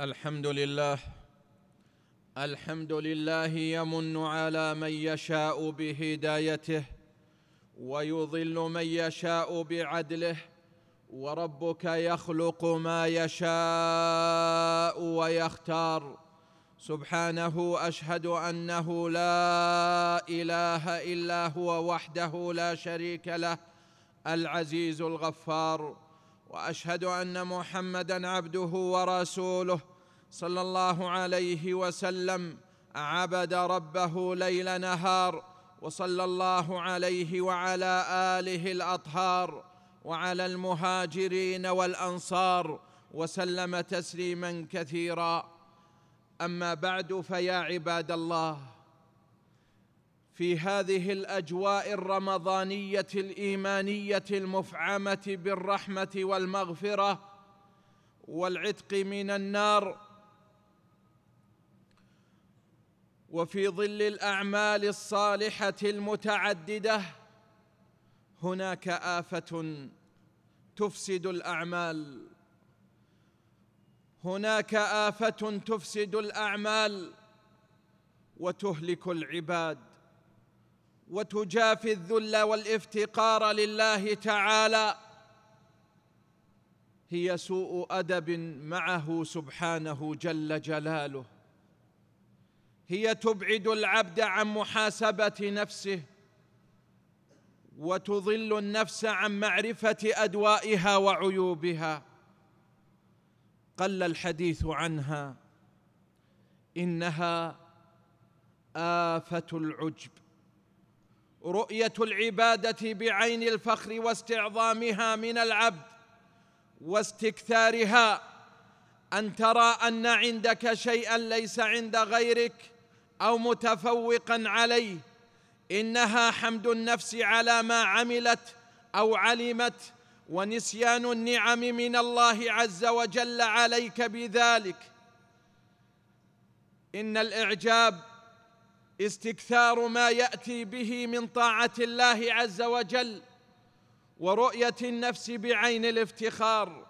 الحمد لله الحمد لله يمن على من يشاء بهدايته ويضل من يشاء بعدله وربك يخلق ما يشاء ويختار. سبحانه أشهد أنه لا إله إلا هو وحده لا شريك له العزيز الغفار. وأشهد أن محمدا عبده ورسوله صلى الله عليه وسلم عبد ربه ليل نهار وصلى الله عليه وعلى آله الأطهار وعلى المهاجرين والأنصار وسلم تسليما كثيرا. أما بعد فيا عباد الله في هذه الأجواء الرمضانية الإيمانية المفعمة بالرحمة والمغفرة والعتق من النار وفي ظل الأعمال الصالحة المتعددة هناك آفة تفسد الأعمال. هناك آفة تفسد الأعمال وتهلك العباد. وتجافي الذل والافتقار لله تعالى. هي سوء أدب معه سبحانه جل جلاله. هي تبعد العبد عن محاسبة نفسه وتضل النفس عن معرفة أدوائها وعيوبها. قل الحديث عنها إنها آفة العجب. رؤية العبادة بعين الفخر واستعظامها من العبد واستكثارها. أن ترى أن عندك شيئا ليس عند غيرك أو متفوقا عليه. إنها حمد النفس على ما عملت أو علمت ونسيان النعم من الله عز وجل عليك بذلك. إن الإعجاب استكثار ما يأتي به من طاعة الله عز وجل ورؤية النفس بعين الافتخار.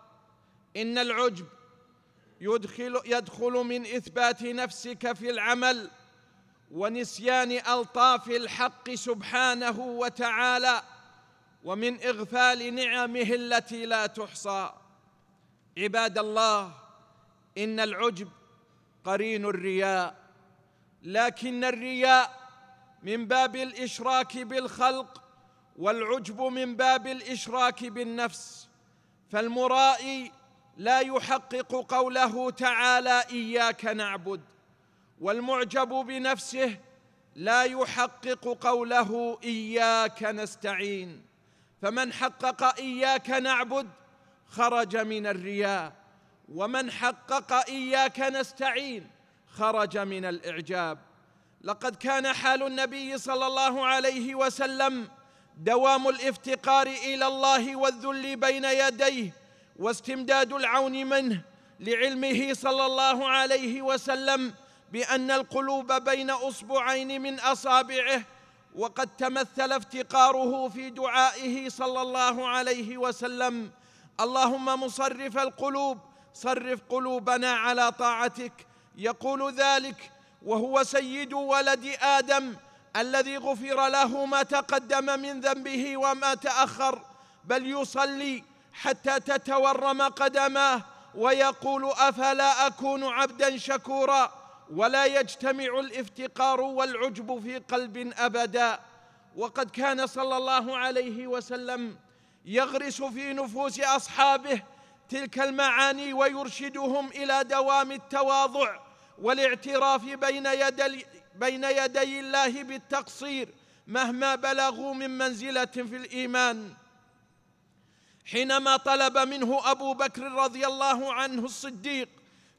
إن العجب يدخل يدخل من إثبات نفسك في العمل ونسيان ألطاف الحق سبحانه وتعالى ومن إغفال نعمه التي لا تحصى. عباد الله إن العجب قرين الرياء. لكن الرياء من باب الإشراك بالخلق والعجب من باب الإشراك بالنفس فالمرائي لا يحقق قوله تعالى إياك نعبد والمعجب بنفسه لا يحقق قوله إياك نستعين فمن حقق إياك نعبد خرج من الرياء ومن حقق إياك نستعين خرج من الإعجاب. لقد كان حال النبي صلى الله عليه وسلم دوام الافتقار إلى الله والذل بين يديه واستمداد العون منه لعلمه صلى الله عليه وسلم بأن القلوب بين أصبعين من أصابعه وقد تمثل افتقاره في دعائه صلى الله عليه وسلم. اللهم مصرف القلوب صرف قلوبنا على طاعتك. يقول ذلك وهو سيد ولد آدم الذي غفر له ما تقدم من ذنبه وما تأخر بل يصلي حتى تتورم قدماه ويقول أفلا أكون عبدا شكورا؟ ولا يجتمع الافتقار والعجب في قلب أبدا. وقد كان صلى الله عليه وسلم يغرس في نفوس أصحابه تلك المعاني ويرشدهم إلى دوام التواضع والاعتراف بين يدي بين يدي الله بالتقصير مهما بلغوا من منزلة في الإيمان. حينما طلب منه أبو بكر رضي الله عنه الصديق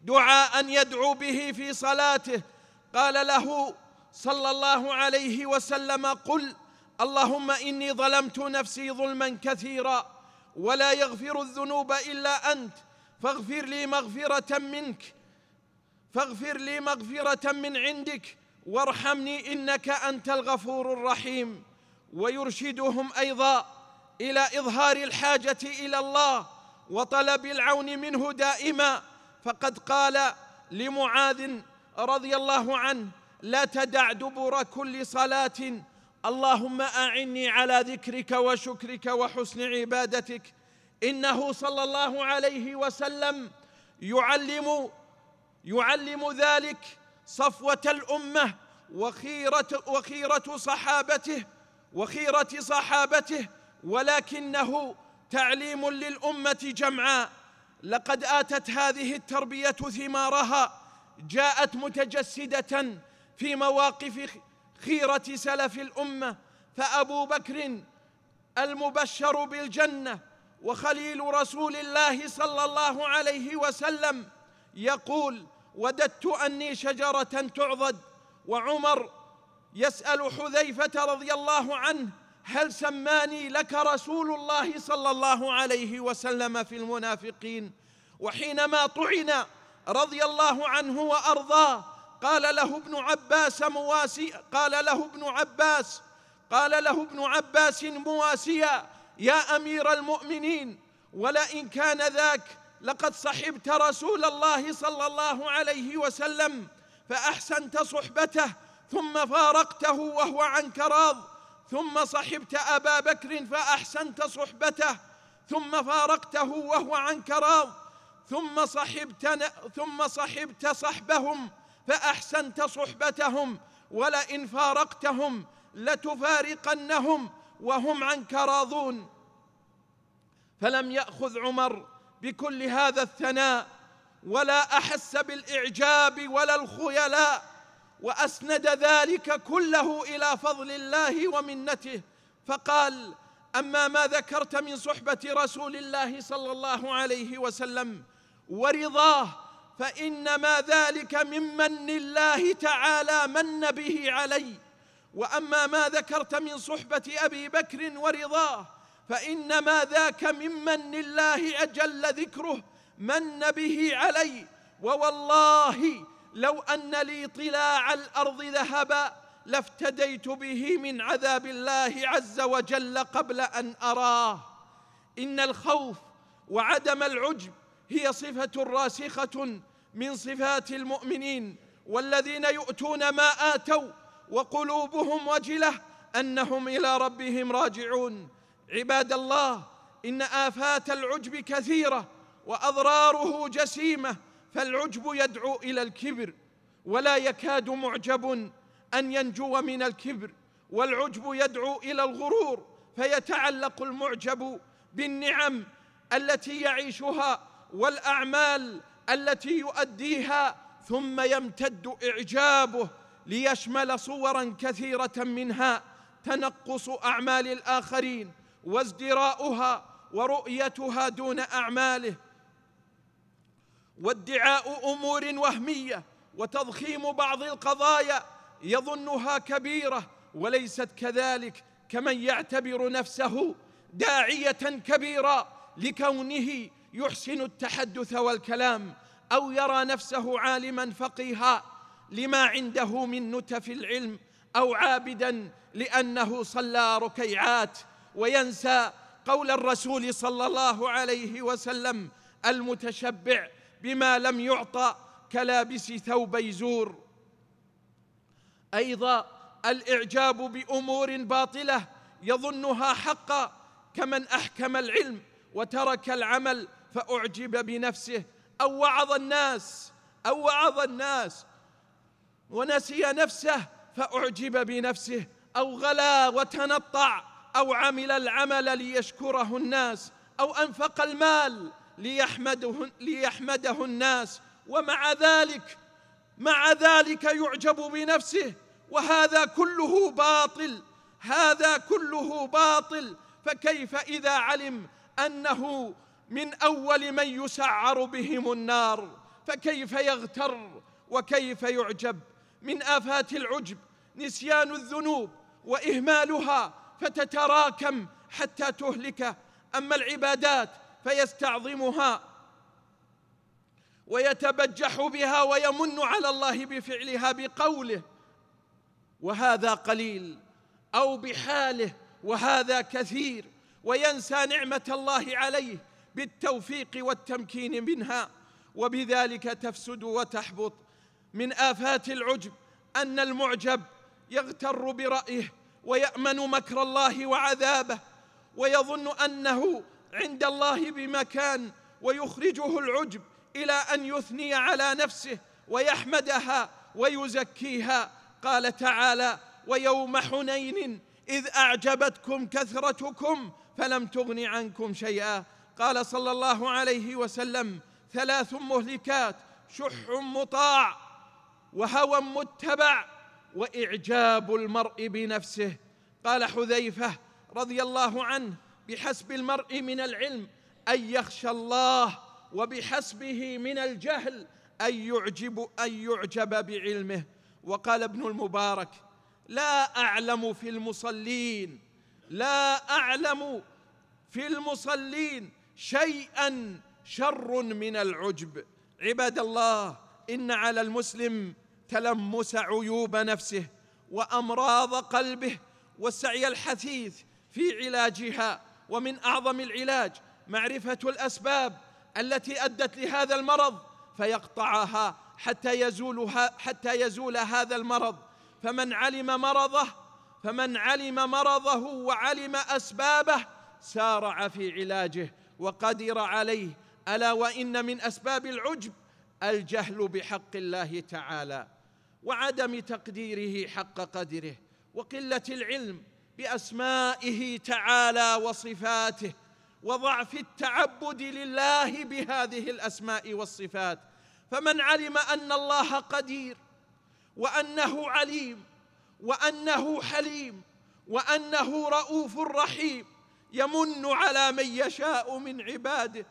دعاء يدعو به في صلاته قال له صلى الله عليه وسلم قل اللهم إني ظلمت نفسي ظلما كثيرا ولا يغفر الذنوب إلا أنت فاغفر لي مغفرة منك فاغفر لي مغفرة من عندك وارحمني إنك أنت الغفور الرحيم. ويرشدهم أيضا إلى إظهار الحاجة إلى الله وطلب العون منه دائما. فقد قال لمعاذ رضي الله عنه لا تدع دبر كل صلاة. اللهم أعني على ذكرك وشكرك وحسن عبادتك. إنه صلى الله عليه وسلم يعلم يعلم ذلك صفوة الأمة وخيره وخيرة صحابته وخيرة صحابته ولكنه تعليم للأمة جمعاء. لقد آتت هذه التربية ثمارها جاءت متجسدة في مواقف خيرة سلف الأمة. فأبو بكر المبشر بالجنة وخليل رسول الله صلى الله عليه وسلم يقول وددت أني شجرة تعضد. وعمر يسأل حذيفة رضي الله عنه هل سماني لك رسول الله صلى الله عليه وسلم في المنافقين؟ وحينما طعن رضي الله عنه وأرضاه قال له ابن عباس مواسي قال له ابن عباس قال له ابن عباس مواسيا يا أمير المؤمنين ولئن كان ذاك لقد صحبت رسول الله صلى الله عليه وسلم فأحسنت صحبته ثم فارقته وهو عنك راض ثم صحبت أبا بكر فأحسنت صحبته ثم فارقته وهو عنك راض ثم صحبت ثم صحبت صحبهم فأحسنت صحبتهم ولئن فارقتهم لتفارقنهم وهم عنك راضون فلم يأخذ عمر بكل هذا الثناء ولا أحس بالإعجاب ولا الخيلاء وأسند ذلك كله إلى فضل الله ومنته. فقال أما ما ذكرت من صحبة رسول الله صلى الله عليه وسلم ورضاه فإنما ذلك من من الله تعالى من به علي. وأما ما ذكرت من صحبة أبي بكر ورضاه فإنما ذاك ممن الله أجل ذكره من به علي. ووالله لو أن لي طلاع الأرض ذهبا لافتديت به من عذاب الله عز وجل قبل أن أراه. إن الخوف وعدم العجب هي صفة راسخة من صفات المؤمنين والذين يؤتون ما آتوا وقلوبهم وجلة أنهم إلى ربهم راجعون. عباد الله إن آفات العجب كثيرة وأضراره جسيمة فالعجب يدعو إلى الكبر ولا يكاد معجب أن ينجو من الكبر والعجب يدعو إلى الغرور فيتعلق المعجب بالنعم التي يعيشها والأعمال التي يؤديها ثم يمتد إعجابه ليشمل صورا كثيرة منها تنقص أعمال الآخرين. وازدراؤها ورؤيتها دون أعماله وادعاء أمور وهمية وتضخيم بعض القضايا يظنها كبيرة وليست كذلك كمن يعتبر نفسه داعية كبيرا لكونه يحسن التحدث والكلام أو يرى نفسه عالما فقيها لما عنده من نتف العلم أو عابدا لأنه صلى ركيعات وينسى قول الرسول صلى الله عليه وسلم المتشبع بما لم يعطى كلابس ثوبي زور. أيضا الإعجاب بأمور باطلة يظنها حقا كمن أحكم العلم وترك العمل فأعجب بنفسه أو وعظ الناس أو وعظ الناس ونسي نفسه فأعجب بنفسه أو غلا وتنطع. أو عمل العمل ليشكره الناس أو أنفق المال ليحمده, ليحمده الناس. ومع ذلك مع ذلك يعجب بنفسه وهذا كله باطل هذا كله باطل. فكيف إذا علم أنه من أول من يسعر بهم النار؟ فكيف يغتر؟ وكيف يعجب؟ من آفات العجب نسيان الذنوب وإهمالها فتتراكم حتى تهلكه أما العبادات فيستعظمها ويتبجح بها ويمن على الله بفعلها بقوله وهذا قليل أو بحاله وهذا كثير وينسى نعمة الله عليه بالتوفيق والتمكين منها. وبذلك تفسد وتحبط من آفات العجب أن المعجب يغتر برأيه ويأمن مكر الله وعذابه ويظن أنه عند الله بمكان ويخرجه العجب إلى أن يثني على نفسه ويحمدها ويزكيها. قال تعالى ويوم حنين إذ أعجبتكم كثرتكم فلم تغن عنكم شيئا. قال صلى الله عليه وسلم ثلاث مهلكات شح مطاع وهوى متبع وإعجاب المرء بنفسه. قال حذيفة رضي الله عنه بحسب المرء من العلم أن يخشى الله وبحسبه من الجهل أن يعجب أن يعجب بعلمه. وقال ابن المبارك لا أعلم في المصلين لا أعلم في المصلين شيئا شر من العجب. عباد الله إن على المسلم تلمس عيوب نفسه وأمراض قلبه والسعي الحثيث في علاجها ومن أعظم العلاج معرفة الأسباب التي أدت لهذا المرض فيقطعها حتى يزولها حتى يزول هذا المرض. فمن علم مرضه فمن علم مرضه وعلم أسبابه سارع في علاجه وقدر عليه. ألا وإن من أسباب العجب الجهل بحق الله تعالى. وعدم تقديره حق قدره وقلة العلم بأسمائه تعالى وصفاته وضعف التعبد لله بهذه الأسماء والصفات. فمن علم أن الله قدير وأنه عليم وأنه حليم وأنه رؤوف رحيم يمن على من يشاء من عباده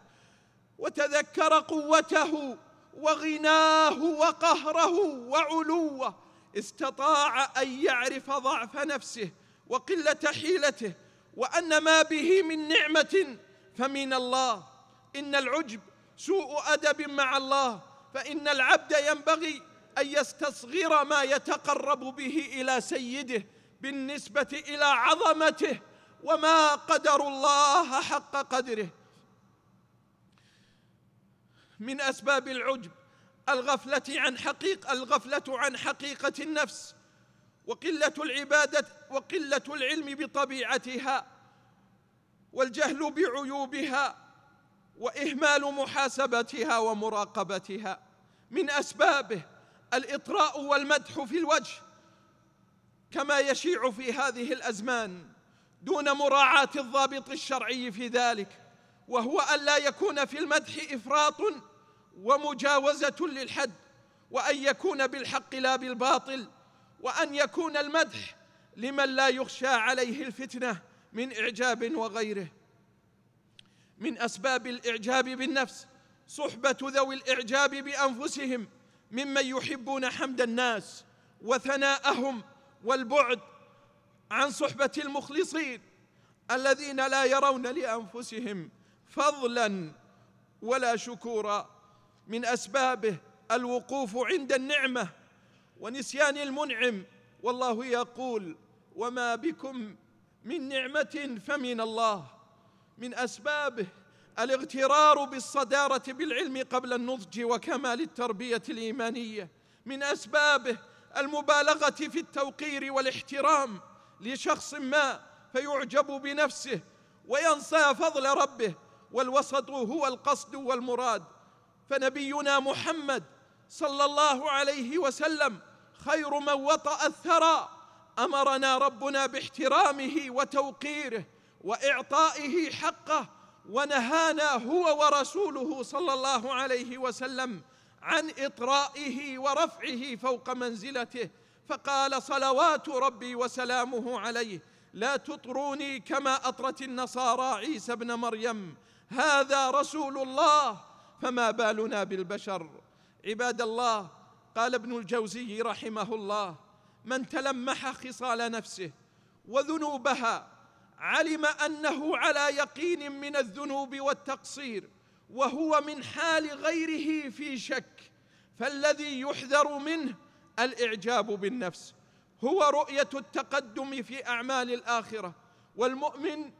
وتذكر قوته وغناه وقهره وعلوه استطاع أن يعرف ضعف نفسه وقلة حيلته وأن ما به من نعمة فمن الله. إن العجب سوء أدب مع الله فإن العبد ينبغي أن يستصغر ما يتقرب به إلى سيده بالنسبة إلى عظمته وما قدر الله حق قدره. من أسباب العجب الغفلة عن حقيقه الغفلة عن حقيقة النفس وقلة العبادة وقلة العلم بطبيعتها والجهل بعيوبها وإهمال محاسبتها ومراقبتها. من أسبابه الإطراء والمدح في الوجه كما يشيع في هذه الأزمان دون مراعاة الضابط الشرعي في ذلك وهو الا يكون في المدح إفراط ومجاوزة للحد وأن يكون بالحق لا بالباطل وأن يكون المدح لمن لا يخشى عليه الفتنة من إعجاب وغيره. من أسباب الإعجاب بالنفس صحبة ذوي الإعجاب بأنفسهم ممن يحبون حمد الناس وثناءهم والبعد عن صحبة المخلصين الذين لا يرون لأنفسهم فضلا ولا شكورا. من أسبابه الوقوف عند النعمة ونسيان المنعم. والله يقول وما بكم من نعمة فمن الله. من أسبابه الاغترار بالصدارة بالعلم قبل النضج وكمال التربية الإيمانية. من أسبابه المبالغة في التوقير والاحترام لشخص ما فيعجب بنفسه وينسى فضل ربه. والوسط هو القصد والمراد. فنبينا محمد صلى الله عليه وسلم خير من وطأ الثرى. أمرنا ربنا باحترامه وتوقيره وإعطائه حقه ونهانا هو ورسوله صلى الله عليه وسلم عن إطرائه ورفعه فوق منزلته. فقال صلوات ربي وسلامه عليه لا تطروني كما أطرت النصارى عيسى ابن مريم. هذا رسول الله فما بالنا بالبشر. عباد الله قال ابن الجوزي رحمه الله من تلمح خصال نفسه وذنوبها علم أنه على يقين من الذنوب والتقصير وهو من حال غيره في شك فالذي يحذر منه الإعجاب بالنفس. هو رؤية التقدم في أعمال الآخرة والمؤمن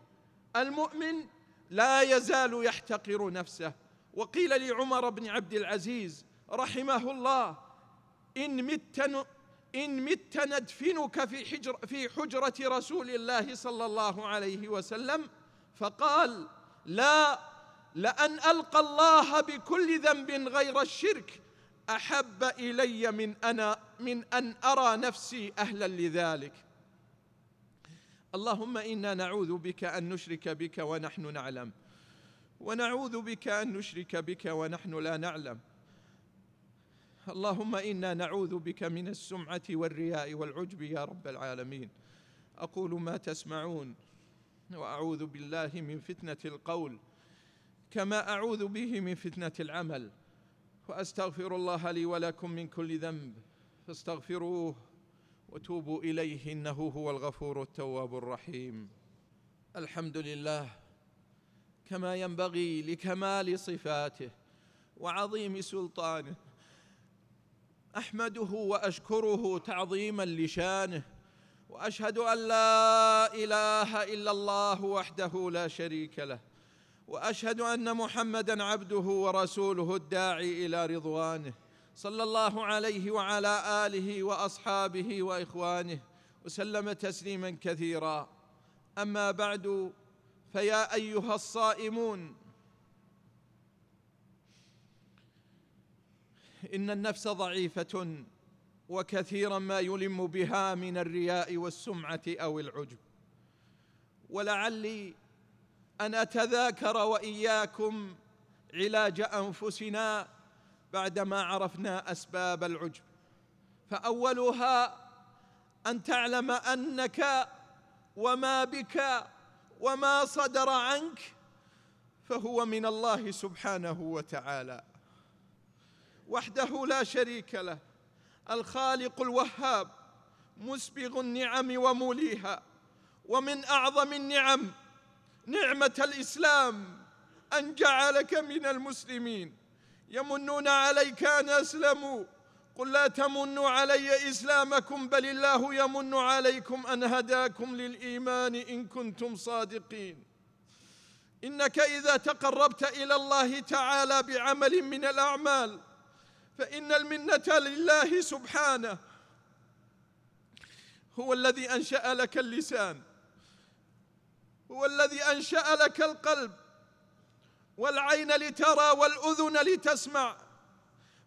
المؤمن لا يزال يحتقر نفسه. وقيل لعمر بن عبد العزيز رحمه الله إن مت إن مت ندفنك في حجر في حجرة رسول الله صلى الله عليه وسلم فقال لا لأن ألقى الله بكل ذنب غير الشرك أحب إلي من أنا من أن أرى نفسي أهلا لذلك. اللهم إنا نعوذ بك أن نشرك بك ونحن نعلم. ونعوذ بك أن نشرك بك ونحن لا نعلم. اللهم إنا نعوذ بك من السمعة والرياء والعجب يا رب العالمين. أقول ما تسمعون وأعوذ بالله من فتنة القول كما أعوذ به من فتنة العمل. وأستغفر الله لي ولكم من كل ذنب فاستغفروه وتوبوا إليه إنه هو الغفور التواب الرحيم. الحمد لله كما ينبغي لكمال صفاته وعظيم سلطانه. أحمده وأشكره تعظيما لشانه وأشهد أن لا إله إلا الله وحده لا شريك له وأشهد أن محمدا عبده ورسوله الداعي إلى رضوانه صلى الله عليه وعلى آله وأصحابه وإخوانه وسلم تسليما كثيرا. أما بعد فيا أيها الصائمون. إن النفس ضعيفة وكثيرا ما يلم بها من الرياء والسمعة أو العجب. ولعلي أن أتذاكر وإياكم علاج أنفسنا بعدما عرفنا أسباب العجب. فأولها أن تعلم أنك وما بك وما صدر عنك فهو من الله سبحانه وتعالى. وحده لا شريك له الخالق الوهاب مسبغ النعم وموليها ومن أعظم النعم نعمة الإسلام أن جعلك من المسلمين. يمنون عليك أن أسلموا. قل لا تمنوا علي إسلامكم بل الله يمن عليكم أن هداكم للإيمان إن كنتم صادقين. إنك إذا تقربت إلى الله تعالى بعمل من الأعمال فإن المنة لله سبحانه هو الذي أنشأ لك اللسان هو الذي أنشأ لك القلب والعين لترى والأذن لتسمع.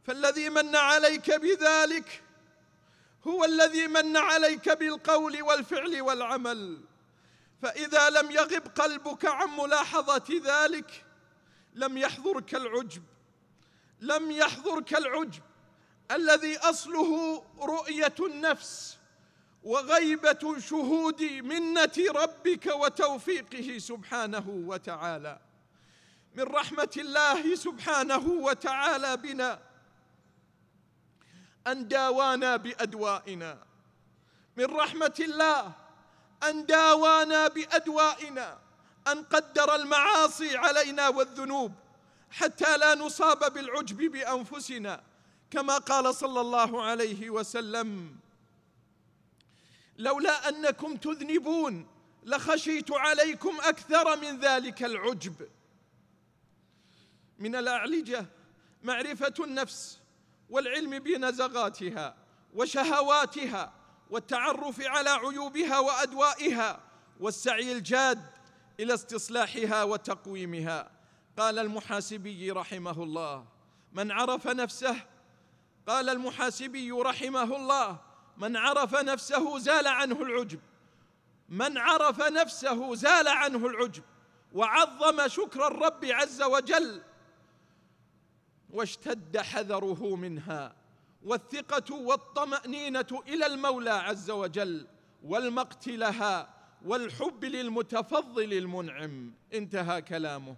فالذي من عليك بذلك هو الذي من عليك بالقول والفعل والعمل. فإذا لم يغب قلبك عن ملاحظة ذلك لم يحضرك العجب لم يحضرك العجب الذي أصله رؤية النفس وغيبة شهود منة ربك وتوفيقه سبحانه وتعالى. من رحمة الله سبحانه وتعالى بنا أن داوانا بأدوائنا. من رحمة الله أن داوانا بأدوائنا. أن قدر المعاصي علينا والذنوب حتى لا نصاب بالعجب بأنفسنا كما قال صلى الله عليه وسلم. لولا أنكم تذنبون لخشيت عليكم أكثر من ذلك العجب. من الأعلجة معرفة النفس والعلم بنزغاتها وشهواتها والتعرف على عيوبها وأدوائها والسعي الجاد إلى استصلاحها وتقويمها. قال المحاسبي رحمه الله من عرف نفسه قال المحاسبي رحمه الله من عرف نفسه زال عنه العجب من عرف نفسه زال عنه العجب وعظم شكر الرب عز وجل واشتد حذره منها والثقة والطمأنينة إلى المولى عز وجل والمقت لها والحب للمتفضل المنعم. انتهى كلامه.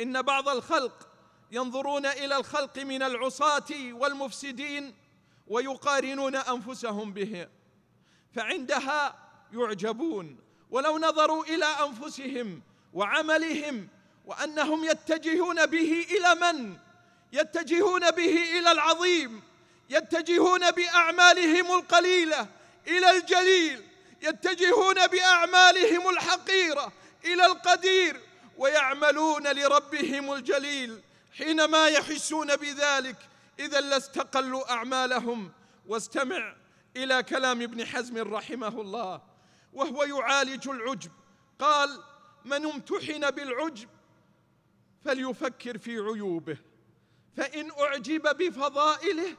إن بعض الخلق ينظرون إلى الخلق من العصاة والمفسدين ويقارنون أنفسهم به فعندها يعجبون. ولو نظروا إلى أنفسهم وعملهم وأنهم يتجهون به إلى من؟ يتجهون به إلى العظيم يتجهون بأعمالهم القليلة إلى الجليل يتجهون بأعمالهم الحقيرة إلى القدير ويعملون لربهم الجليل حينما يحسون بذلك. إذا لاستقلوا أعمالهم. واستمع إلى كلام ابن حزم رحمه الله وهو يعالج العجب. قال من امتحن بالعجب فليفكر في عيوبه. فإن أعجب بفضائله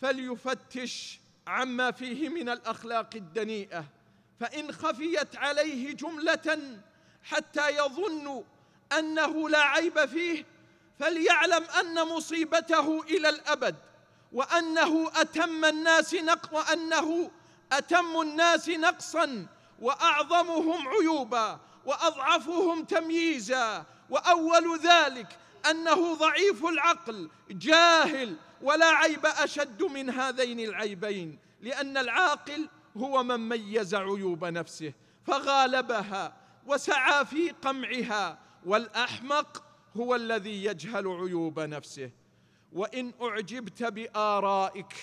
فليفتش عما فيه من الأخلاق الدنيئة. فإن خفيت عليه جملة حتى يظن أنه لا عيب فيه فليعلم أن مصيبته إلى الأبد وأنه أتم الناس نق وأنه أتم الناس نقصا وأعظمهم عيوبا وأضعفهم تمييزا وأول ذلك أنه ضعيف العقل جاهل ولا عيب أشد من هذين العيبين لأن العاقل هو من ميز عيوب نفسه فغالبها وسعى في قمعها والأحمق هو الذي يجهل عيوب نفسه. وإن أعجبت بآرائك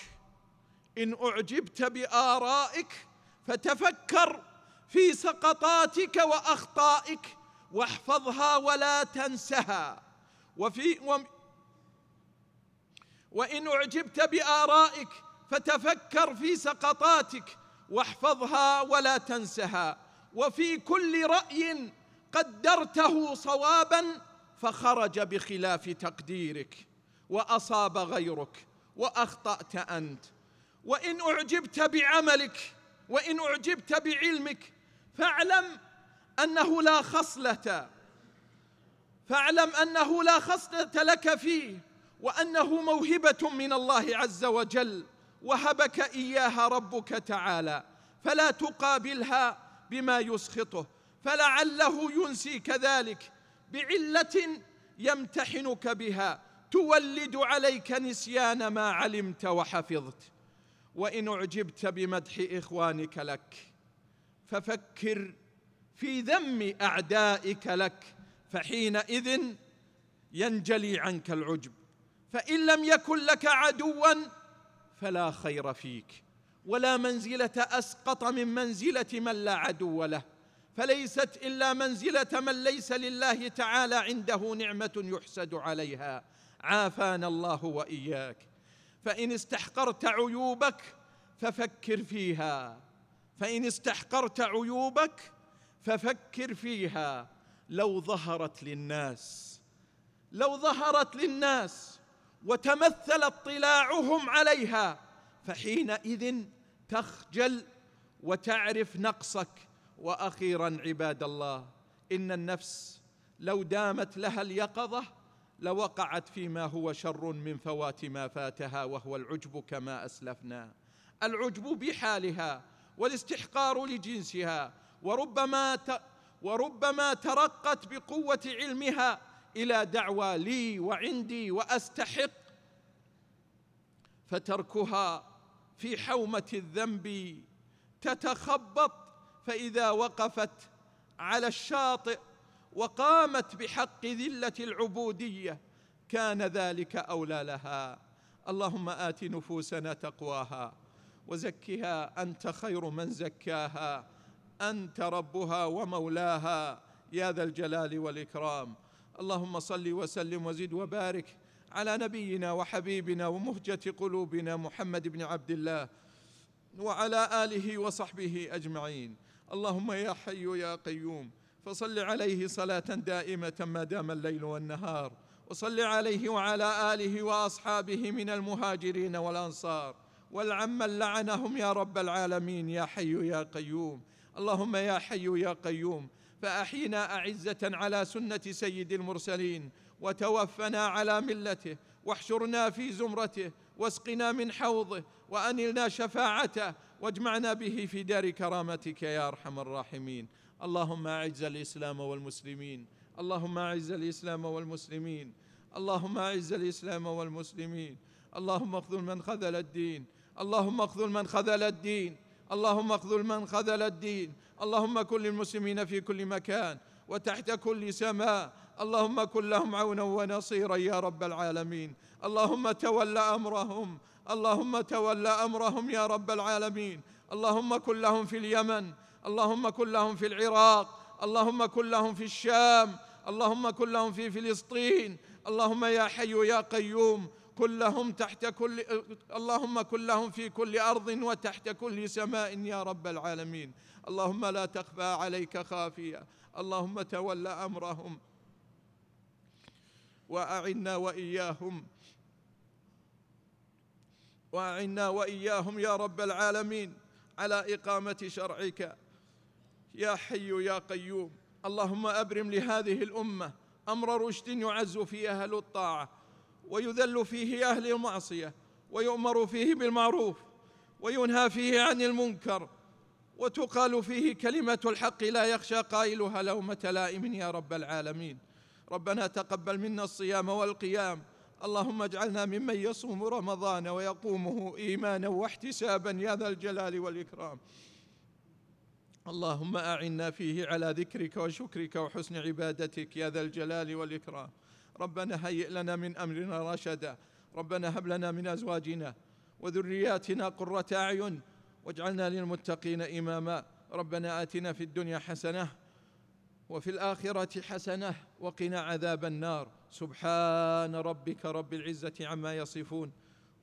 إن أعجبت بآرائك فتفكر في سقطاتك وأخطائك واحفظها ولا تنسها. وفي و وإن أعجبت بآرائك فتفكر في سقطاتك واحفظها ولا تنسها. وفي كل رأي قدرته صوابا فخرج بخلاف تقديرك وأصاب غيرك وأخطأت أنت. وإن أعجبت بعملك وإن أعجبت بعلمك فاعلم أنه لا خصلة فاعلم أنه لا خصلة لك فيه وأنه موهبة من الله عز وجل. وهبك إياها ربك تعالى فلا تقابلها بما يسخطه. فلعله ينسيك ذلك بعلة يمتحنك بها. تولد عليك نسيان ما علمت وحفظت. وإن أعجبت بمدح إخوانك لك ففكر في ذم أعدائك لك. فحينئذ ينجلي عنك العجب. فإن لم يكن لك عدوا فلا خير فيك ولا منزلة أسقط من منزلة من لا عدو له. فليست إلا منزلة من ليس لله تعالى عنده نعمة يحسد عليها. عافانا الله وإياك. فإن استحقرت عيوبك ففكر فيها. فإن استحقرت عيوبك ففكر فيها. لو ظهرت للناس لو ظهرت للناس وتمثل اطلاعهم عليها فحينئذ تخجل وتعرف نقصك وأخيرا عباد الله إن النفس لو دامت لها اليقظة لوقعت فيما هو شر من فوات ما فاتها وهو العجب كما أسلفنا العجب بحالها والاستحقار لجنسها وربما. وربما ترقت بقوة علمها إلى دعوى لي وعندي وأستحق. فتركها في حومة الذنب تتخبط فإذا وقفت على الشاطئ وقامت بحق ذلة العبودية كان ذلك أولى لها. اللهم آت نفوسنا تقواها وزكها أنت خير من زكاها. أنت ربها ومولاها يا ذا الجلال والإكرام. اللهم صل وسلم وزد وبارك على نبينا وحبيبنا ومهجة قلوبنا محمد بن عبد الله وعلى آله وصحبه أجمعين. اللهم يا حي يا قيوم فصل عليه صلاة دائمة ما دام الليل والنهار. وصل عليه وعلى آله وأصحابه من المهاجرين والأنصار. والعمن لعنهم يا رب العالمين يا حي يا قيوم. اللهم يا حي يا قيوم فأحينا أعزة على سنة سيد المرسلين وتوفنا على ملته واحشرنا في زمرته واسقنا من حوضه وأنلنا شفاعته واجمعنا به في دار كرامتك يا أرحم الراحمين. اللهم أعز الإسلام والمسلمين اللهم أعز الإسلام والمسلمين اللهم أعز الإسلام والمسلمين اللهم اخذل من خذل الدين اللهم اخذل من خذل الدين. اللهم اخذل من خذل الدين. اللهم كن للمسلمين في كل مكان وتحت كل سماء. اللهم كن لهم عونا ونصيرا يا رب العالمين. اللهم تول أمرهم. اللهم تول أمرهم يا رب العالمين. اللهم كن لهم في اليمن. اللهم كن لهم في العراق. اللهم كن لهم في الشام. اللهم كن لهم في فلسطين. اللهم يا حي يا قيوم. كلهم تحت كل اللهم كلهم في كل أرض وتحت كل سماء يا رب العالمين. اللهم لا تخفى عليك خافية. اللهم تول أمرهم وأعنا وإياهم. وأعنا وإياهم يا رب العالمين على إقامة شرعك. يا حي يا قيوم. اللهم أبرم لهذه الأمة أمر رشد يعز فيه أهل الطاعة. ويذل فيه أهل المعصية ويؤمر فيه بالمعروف وينهى فيه عن المنكر وتقال فيه كلمة الحق لا يخشى قائلها لومه لائم يا رب العالمين. ربنا تقبل منا الصيام والقيام. اللهم اجعلنا ممن يصوم رمضان ويقومه إيمانا واحتسابا يا ذا الجلال والإكرام. اللهم أعنا فيه على ذكرك وشكرك وحسن عبادتك يا ذا الجلال والإكرام. ربنا هيئ لنا من أمرنا رشدا. ربنا هب لنا من أزواجنا وذرياتنا قرة أعين واجعلنا للمتقين إماما. ربنا آتنا في الدنيا حسنة وفي الآخرة حسنة وقنا عذاب النار. سبحان ربك رب العزة عما يصفون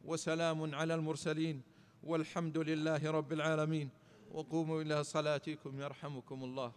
وسلام على المرسلين والحمد لله رب العالمين. وقوموا إلى صلاتكم يرحمكم الله.